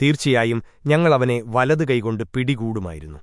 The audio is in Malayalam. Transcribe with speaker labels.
Speaker 1: തീർച്ചയായും ഞങ്ങൾ അവനെ വലതു കൈകൊണ്ട് പിടികൂടുമായിരുന്നു